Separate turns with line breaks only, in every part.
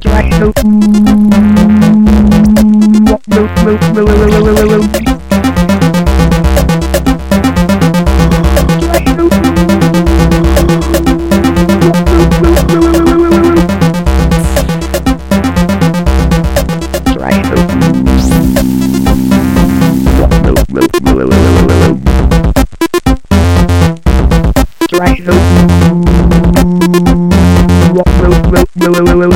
Draco. Draco. Lulululul.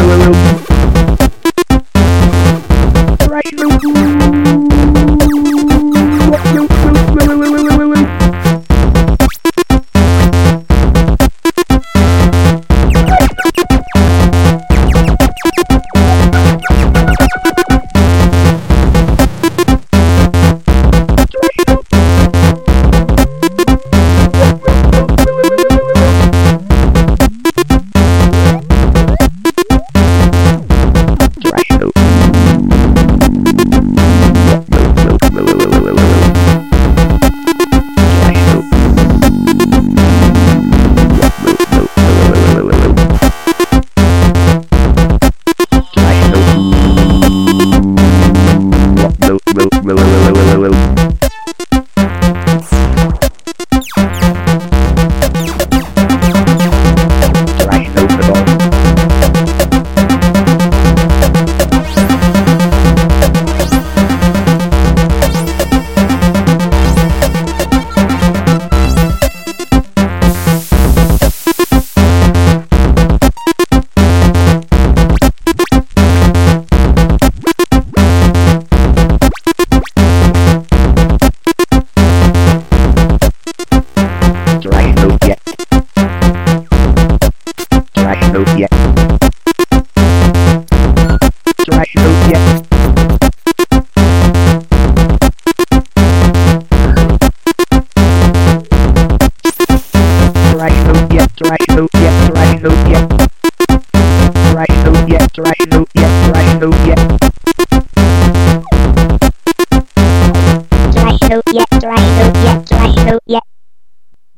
right